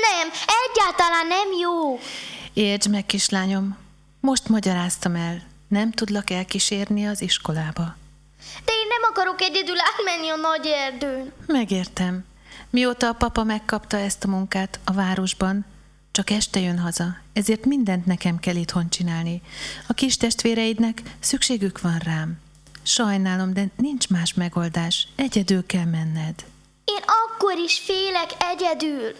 Nem, egyáltalán nem jó. Értsd meg, kislányom, most magyaráztam el, nem tudlak elkísérni az iskolába. De én nem akarok egyedül átmenni a nagy erdőn. Megértem. Mióta a papa megkapta ezt a munkát a városban, csak este jön haza, ezért mindent nekem kell itthon csinálni. A kis testvéreidnek szükségük van rám. Sajnálom, de nincs más megoldás. Egyedül kell menned. Én akkor is félek egyedül.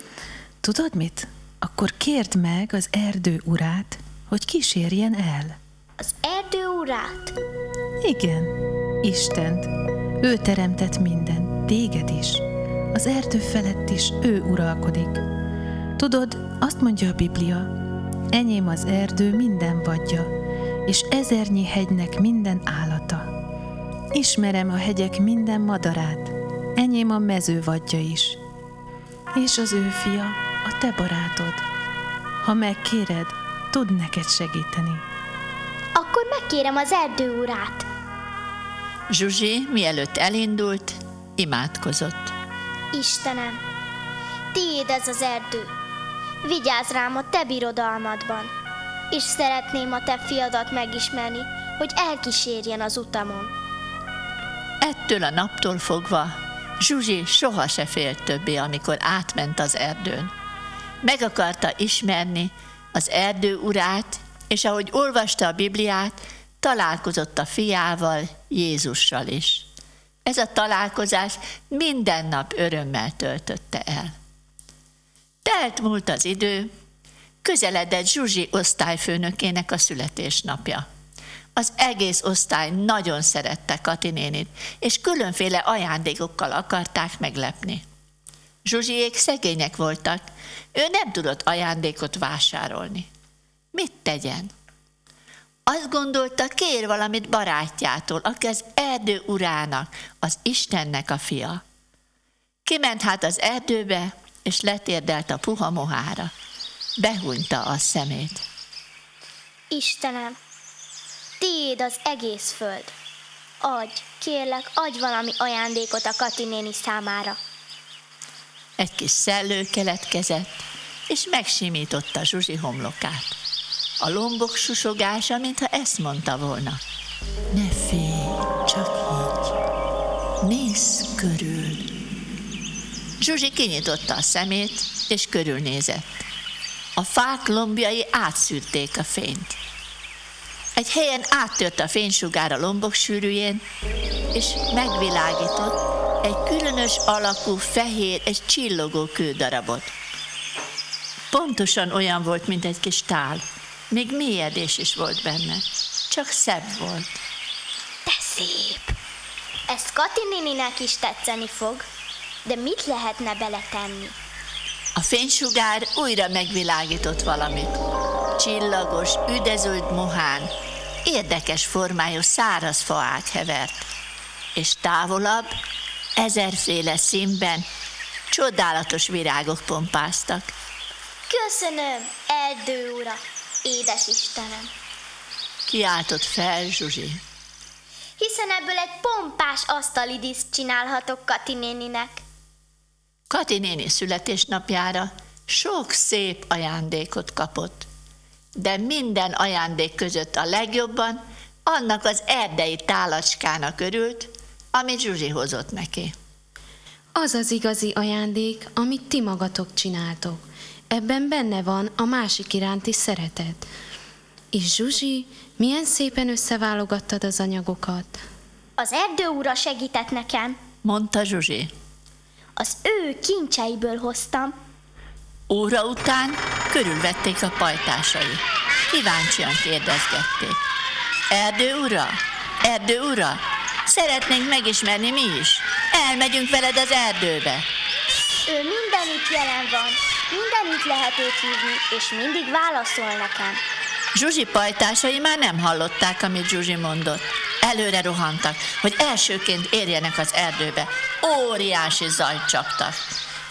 Tudod mit? Akkor kérd meg az erdő urát, hogy kísérjen el. Az erdő urát? Igen, Istent. Ő teremtett mindent, téged is. Az erdő felett is ő uralkodik. Tudod, azt mondja a Biblia, enyém az erdő minden vadja, és ezernyi hegynek minden állata. Ismerem a hegyek minden madarát, enyém a mező vadja is. És az ő fia, a te barátod. Ha megkéred, tud neked segíteni. Akkor megkérem az erdő urát. Zsuzsi, mielőtt elindult, imádkozott. Istenem, tiéd ez az erdő. Vigyázz rám a te birodalmadban, és szeretném a te fiadat megismerni, hogy elkísérjen az utamon. Ettől a naptól fogva Zsuzsi soha se félt többé, amikor átment az erdőn. Meg akarta ismerni az erdő urát, és ahogy olvasta a Bibliát, találkozott a fiával, Jézussal is. Ez a találkozás minden nap örömmel töltötte el. Telt múlt az idő, közeledett Zsuzsi osztályfőnökének a születésnapja. Az egész osztály nagyon szerette Kati nénit, és különféle ajándékokkal akarták meglepni. Zsuzsiék szegények voltak, ő nem tudott ajándékot vásárolni. Mit tegyen? Azt gondolta, kér valamit barátjától, aki az erdő urának, az Istennek a fia. Kiment hát az erdőbe, és letérdelt a puha mohára. Behúnyta a szemét. Istenem, tiéd az egész föld. Adj, kérlek, adj valami ajándékot a Kati néni számára. Egy kis szellő keletkezett, és megsimította Zsuzsi homlokát. A lombok susogása, mintha ezt mondta volna. Ne félj, csak így. Nézz körül. Zsuzsi kinyitotta a szemét, és körülnézett. A fák lombjai átszűrték a fényt. Egy helyen áttört a fénysugár a lombok sűrűjén, és megvilágított egy különös alakú, fehér, egy csillogó kődarabot. Pontosan olyan volt, mint egy kis tál. Még mélyedés is volt benne. Csak szebb volt. De szép! Ez Kati néninek is tetszeni fog, de mit lehetne beletenni? A fénysugár újra megvilágított valamit. Csillagos, üdezöld mohán, érdekes formájú száraz faák hevert. És távolabb, ezerféle színben, csodálatos virágok pompáztak. Köszönöm, erdő ura, édes Istenem! Kiáltott fel Zsuzsi. Hiszen ebből egy pompás asztalidiszt csinálhatok Kati néninek. Kati néni születésnapjára sok szép ajándékot kapott, de minden ajándék között a legjobban annak az erdei tálacskának örült, amit Zsuzsi hozott neki. Az az igazi ajándék, amit ti magatok csináltok. Ebben benne van a másik iránti szeretet. És Zsuzsi, milyen szépen összeválogattad az anyagokat. Az erdő ura segített nekem. Mondta Zsuzsi. Az ő kincseiből hoztam. Óra után körülvették a pajtásai. Kíváncsian kérdezgették. Erdő ura? Erdő ura? Szeretnénk megismerni mi is. Elmegyünk veled az erdőbe. Ő mindenütt jelen van, mindenütt lehet őt hívni, és mindig válaszol nekem. Zsuzsi pajtásai már nem hallották, amit Zsuzsi mondott. Előre rohantak, hogy elsőként érjenek az erdőbe. Óriási zajt csaptak.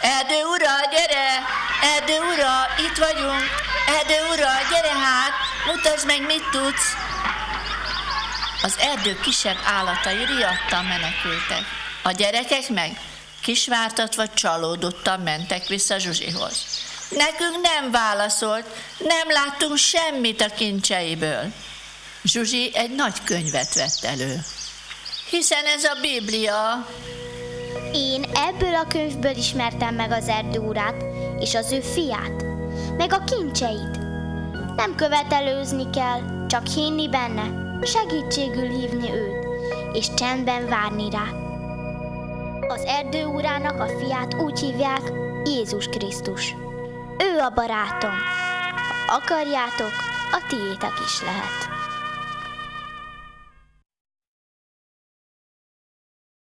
Erdő ura, gyere! Erdő ura, itt vagyunk! Erdő ura, gyere hát! Mutasd meg, mit tudsz! Az erdő kisebb állatai riadtan menekültek. A gyerekek meg kisvártatva csalódottan mentek vissza Zsuzsihoz. Nekünk nem válaszolt, nem láttunk semmit a kincseiből. Zsuzsi egy nagy könyvet vett elő. Hiszen ez a Biblia, Én ebből a könyvből ismertem meg az erdő urát, és az ő fiát, meg a kincseit. Nem követelőzni kell, csak hinni benne, segítségül hívni őt, és csendben várni rá. Az erdő urának a fiát úgy hívják Jézus Krisztus. Ő a barátom. Ha akarjátok, a tiétek is lehet.